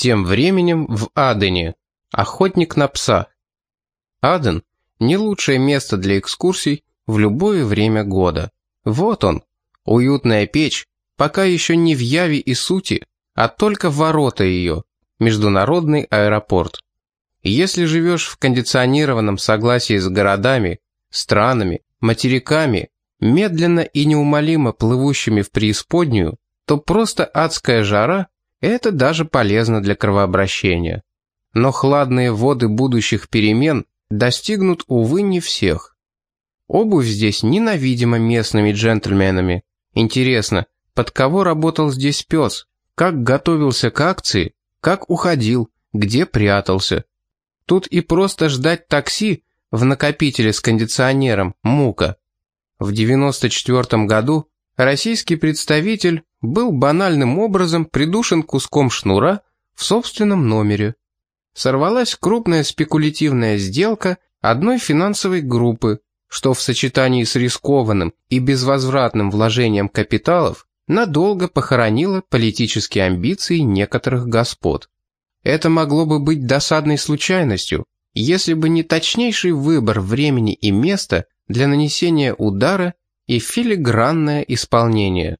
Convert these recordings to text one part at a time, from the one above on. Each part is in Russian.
Тем временем в Адене. Охотник на пса. Аден – не лучшее место для экскурсий в любое время года. Вот он, уютная печь, пока еще не в яве и сути, а только ворота ее, международный аэропорт. Если живешь в кондиционированном согласии с городами, странами, материками, медленно и неумолимо плывущими в преисподнюю, то просто адская жара это даже полезно для кровообращения. Но хладные воды будущих перемен достигнут, увы, не всех. Обувь здесь ненавидима местными джентльменами. Интересно, под кого работал здесь пес? Как готовился к акции? Как уходил? Где прятался? Тут и просто ждать такси в накопителе с кондиционером – мука. В 94 году российский представитель был банальным образом придушен куском шнура в собственном номере. Сорвалась крупная спекулятивная сделка одной финансовой группы, что в сочетании с рискованным и безвозвратным вложением капиталов надолго похоронило политические амбиции некоторых господ. Это могло бы быть досадной случайностью, если бы не точнейший выбор времени и места для нанесения удара и филигранное исполнение.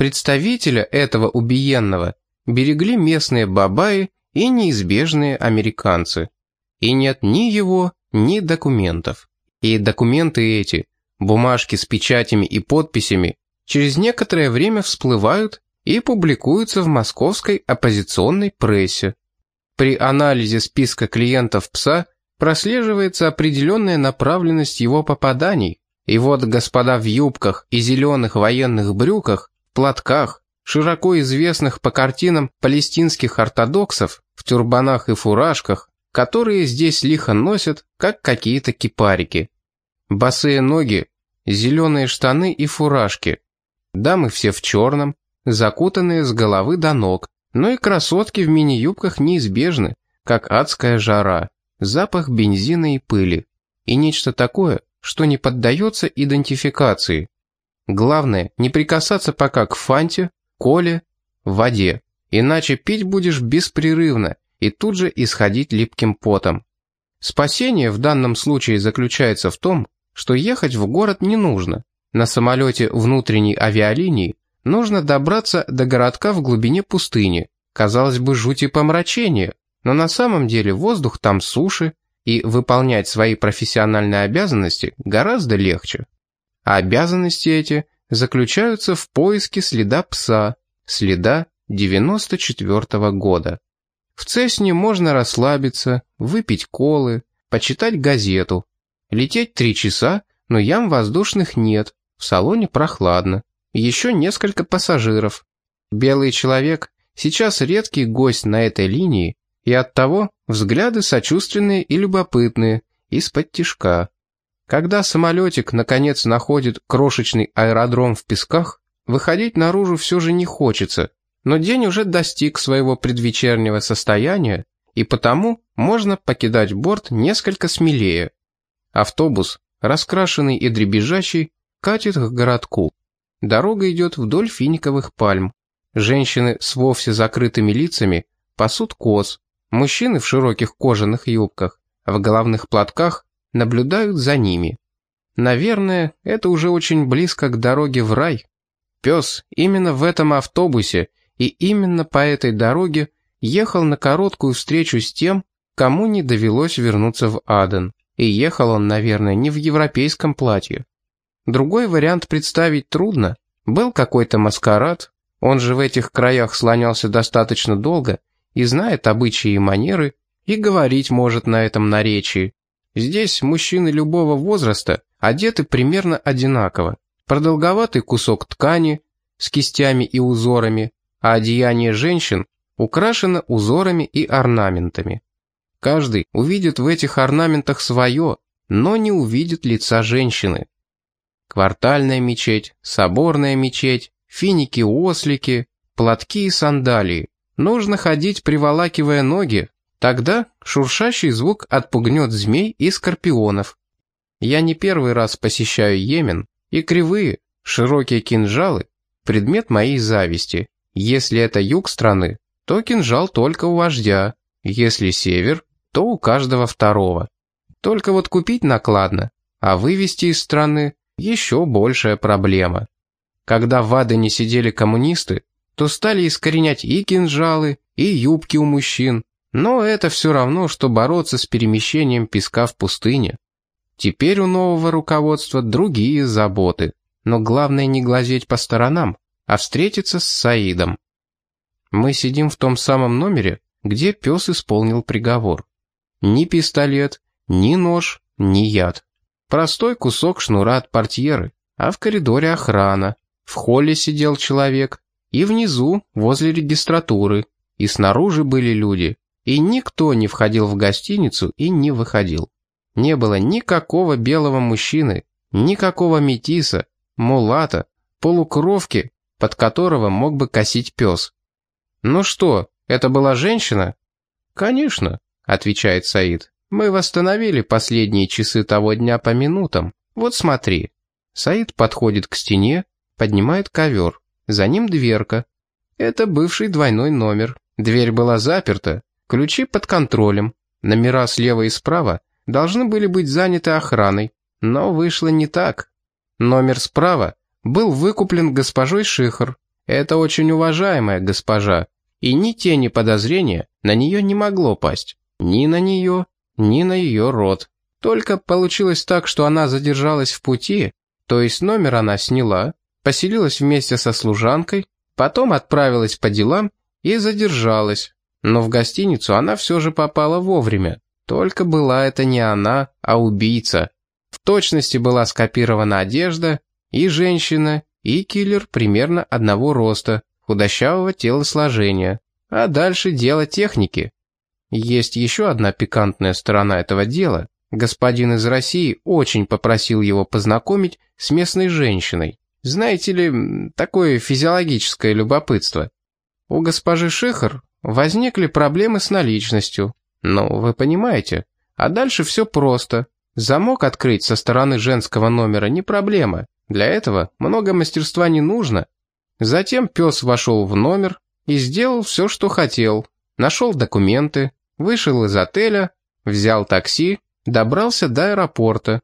Представителя этого убиенного берегли местные бабаи и неизбежные американцы. И нет ни его, ни документов. И документы эти, бумажки с печатями и подписями, через некоторое время всплывают и публикуются в московской оппозиционной прессе. При анализе списка клиентов пса прослеживается определенная направленность его попаданий, и вот господа в юбках и зеленых военных брюках платках, широко известных по картинам палестинских ортодоксов, в тюрбанах и фуражках, которые здесь лихо носят, как какие-то кипарики. Босые ноги, зеленые штаны и фуражки. Дамы все в черном, закутанные с головы до ног, но и красотки в мини-юбках неизбежны, как адская жара, запах бензина и пыли, и нечто такое, что не поддается идентификации. Главное, не прикасаться пока к фанте, коле, воде, иначе пить будешь беспрерывно и тут же исходить липким потом. Спасение в данном случае заключается в том, что ехать в город не нужно. На самолете внутренней авиалинии нужно добраться до городка в глубине пустыни. Казалось бы, жуть и помрачение, но на самом деле воздух там суше, и выполнять свои профессиональные обязанности гораздо легче. А обязанности эти заключаются в поиске следа пса, следа 94 -го года. В Цесне можно расслабиться, выпить колы, почитать газету. Лететь три часа, но ям воздушных нет, в салоне прохладно. Еще несколько пассажиров. Белый человек сейчас редкий гость на этой линии, и оттого взгляды сочувственные и любопытные, из-под тишка. Когда самолетик наконец находит крошечный аэродром в песках, выходить наружу все же не хочется, но день уже достиг своего предвечернего состояния, и потому можно покидать борт несколько смелее. Автобус, раскрашенный и дребезжащий, катит к городку. Дорога идет вдоль финиковых пальм. Женщины с вовсе закрытыми лицами пасут коз, мужчины в широких кожаных юбках, в головных платках наблюдают за ними. Наверное, это уже очень близко к дороге в рай. Пес именно в этом автобусе и именно по этой дороге ехал на короткую встречу с тем, кому не довелось вернуться в Аден. И ехал он, наверное, не в европейском платье. Другой вариант представить трудно. Был какой-то маскарад, он же в этих краях слонялся достаточно долго и знает обычаи и манеры, и говорить может на этом наречии. Здесь мужчины любого возраста одеты примерно одинаково. Продолговатый кусок ткани с кистями и узорами, а одеяние женщин украшено узорами и орнаментами. Каждый увидит в этих орнаментах свое, но не увидит лица женщины. Квартальная мечеть, соборная мечеть, финики-ослики, платки и сандалии. Нужно ходить, приволакивая ноги, Тогда шуршащий звук отпугнет змей и скорпионов. Я не первый раз посещаю Йемен, и кривые, широкие кинжалы – предмет моей зависти. Если это юг страны, то кинжал только у вождя. Если север, то у каждого второго. Только вот купить накладно, а вывести из страны еще большая проблема. Когда в Адене сидели коммунисты, то стали искоренять и кинжалы, и юбки у мужчин, но это все равно, что бороться с перемещением песка в пустыне. Теперь у нового руководства другие заботы, но главное не глазеть по сторонам, а встретиться с Саидом. Мы сидим в том самом номере, где пес исполнил приговор. Ни пистолет, ни нож, ни яд. Простой кусок шнура от портьеры, а в коридоре охрана. В холле сидел человек, и внизу, возле регистратуры, и снаружи были люди, и никто не входил в гостиницу и не выходил. Не было никакого белого мужчины, никакого метиса, мулата, полукровки, под которого мог бы косить пес. «Ну что, это была женщина?» «Конечно», — отвечает Саид. «Мы восстановили последние часы того дня по минутам. Вот смотри». Саид подходит к стене, поднимает ковер. За ним дверка. Это бывший двойной номер. Дверь была заперта, ключи под контролем. Номера слева и справа должны были быть заняты охраной, но вышло не так. Номер справа был выкуплен госпожой Шихар. Это очень уважаемая госпожа, и ни тени подозрения на нее не могло пасть. Ни на нее, ни на ее род. Только получилось так, что она задержалась в пути, то есть номер она сняла, поселилась вместе со служанкой, потом отправилась по делам и задержалась. Но в гостиницу она все же попала вовремя. Только была это не она, а убийца. В точности была скопирована одежда, и женщина, и киллер примерно одного роста, худощавого телосложения. А дальше дело техники. Есть еще одна пикантная сторона этого дела. Господин из России очень попросил его познакомить с местной женщиной. Знаете ли, такое физиологическое любопытство. У госпожи Шихар возникли проблемы с наличностью. Ну, вы понимаете. А дальше все просто. Замок открыть со стороны женского номера не проблема. Для этого много мастерства не нужно. Затем пес вошел в номер и сделал все, что хотел. Нашел документы, вышел из отеля, взял такси, добрался до аэропорта.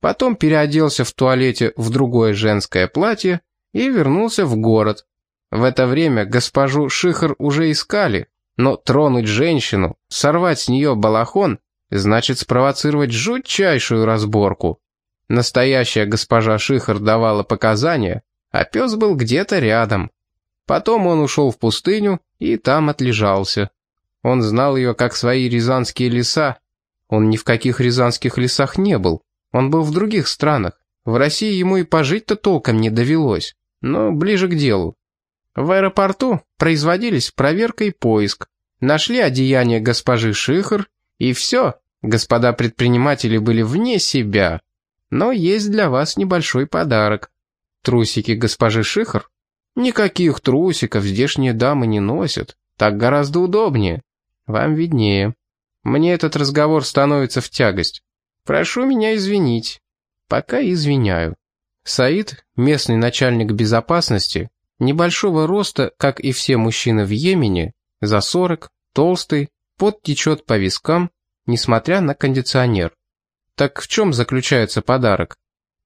Потом переоделся в туалете в другое женское платье и вернулся в город. В это время госпожу Шихар уже искали, но тронуть женщину, сорвать с нее балахон, значит спровоцировать жутчайшую разборку. Настоящая госпожа Шихар давала показания, а пес был где-то рядом. Потом он ушел в пустыню и там отлежался. Он знал ее как свои рязанские леса. Он ни в каких рязанских лесах не был. Он был в других странах. В России ему и пожить-то толком не довелось. Но ближе к делу. В аэропорту производились проверка и поиск. Нашли одеяние госпожи Шихар, и все. Господа предприниматели были вне себя. Но есть для вас небольшой подарок. Трусики госпожи Шихар? Никаких трусиков здешние дамы не носят. Так гораздо удобнее. Вам виднее. Мне этот разговор становится в тягость. Прошу меня извинить. Пока извиняю. Саид, местный начальник безопасности, небольшого роста, как и все мужчины в Йемене, за сорок, толстый, пот течет по вискам, несмотря на кондиционер. Так в чем заключается подарок?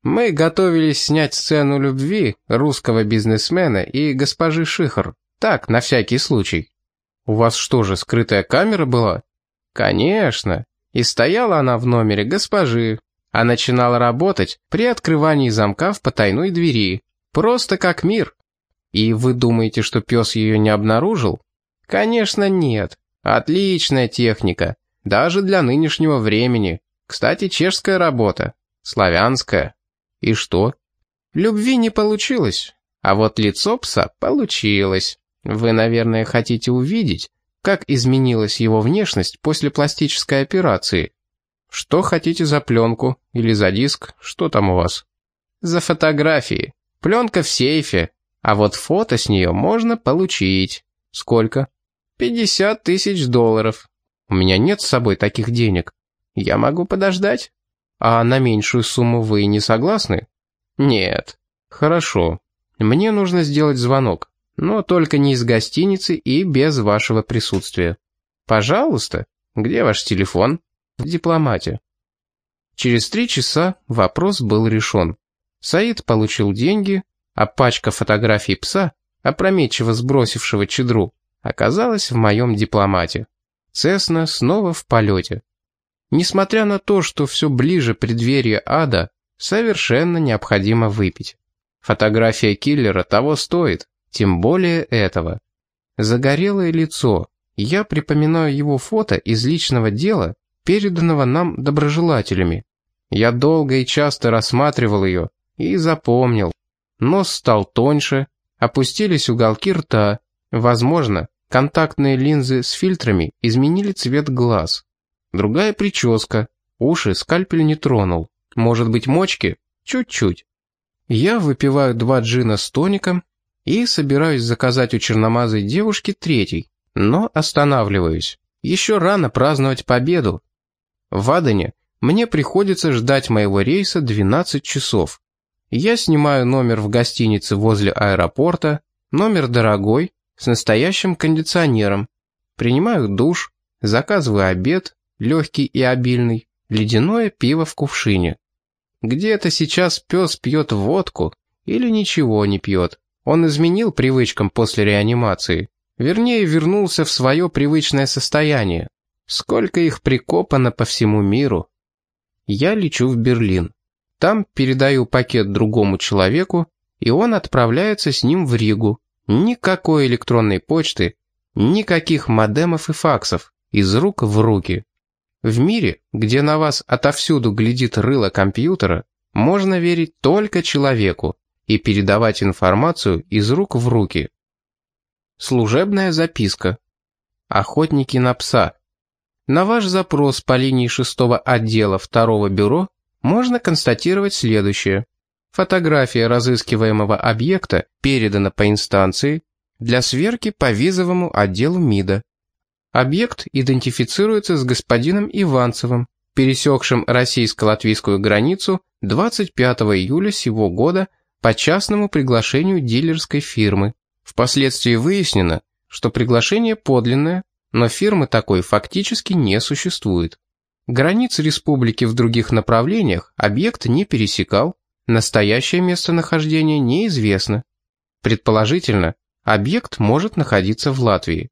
Мы готовились снять сцену любви русского бизнесмена и госпожи Шихар. Так, на всякий случай. У вас что же, скрытая камера была? Конечно. И стояла она в номере госпожи, а начинала работать при открывании замка в потайной двери. Просто как мир. И вы думаете, что пес ее не обнаружил? Конечно, нет. Отличная техника. Даже для нынешнего времени. Кстати, чешская работа. Славянская. И что? Любви не получилось. А вот лицо пса получилось. Вы, наверное, хотите увидеть, как изменилась его внешность после пластической операции? Что хотите за пленку или за диск? Что там у вас? За фотографии. Пленка в сейфе. А вот фото с нее можно получить. Сколько? 50 тысяч долларов. У меня нет с собой таких денег. Я могу подождать. А на меньшую сумму вы не согласны? Нет. Хорошо. Мне нужно сделать звонок. Но только не из гостиницы и без вашего присутствия. Пожалуйста. Где ваш телефон? В дипломате. Через три часа вопрос был решен. Саид получил деньги, а пачка фотографий пса, опрометчиво сбросившего чедру, оказалась в моем дипломате. Цесна снова в полете. Несмотря на то, что все ближе преддверие ада, совершенно необходимо выпить. Фотография киллера того стоит, тем более этого. Загорелое лицо. Я припоминаю его фото из личного дела, переданного нам доброжелателями. Я долго и часто рассматривал ее и запомнил. Нос стал тоньше, опустились уголки рта. Возможно, контактные линзы с фильтрами изменили цвет глаз. Другая прическа, уши скальпель не тронул. Может быть, мочки? Чуть-чуть. Я выпиваю два джина с тоником и собираюсь заказать у черномазой девушки третий, но останавливаюсь. Еще рано праздновать победу. В Адене мне приходится ждать моего рейса 12 часов. Я снимаю номер в гостинице возле аэропорта, номер дорогой, с настоящим кондиционером. Принимаю душ, заказываю обед, легкий и обильный, ледяное пиво в кувшине. Где-то сейчас пес пьет водку или ничего не пьет. Он изменил привычкам после реанимации. Вернее, вернулся в свое привычное состояние. Сколько их прикопано по всему миру. Я лечу в Берлин. Там передаю пакет другому человеку, и он отправляется с ним в Ригу. Никакой электронной почты, никаких модемов и факсов, из рук в руки. В мире, где на вас отовсюду глядит рыло компьютера, можно верить только человеку и передавать информацию из рук в руки. Служебная записка. Охотники на пса. На ваш запрос по линии шестого отдела второго бюро можно констатировать следующее. Фотография разыскиваемого объекта передана по инстанции для сверки по визовому отделу МИДа. Объект идентифицируется с господином Иванцевым, пересекшим российско-латвийскую границу 25 июля сего года по частному приглашению дилерской фирмы. Впоследствии выяснено, что приглашение подлинное, но фирмы такой фактически не существует. Границ республики в других направлениях объект не пересекал, настоящее местонахождение неизвестно. Предположительно, объект может находиться в Латвии.